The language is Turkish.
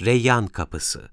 Reyyan Kapısı.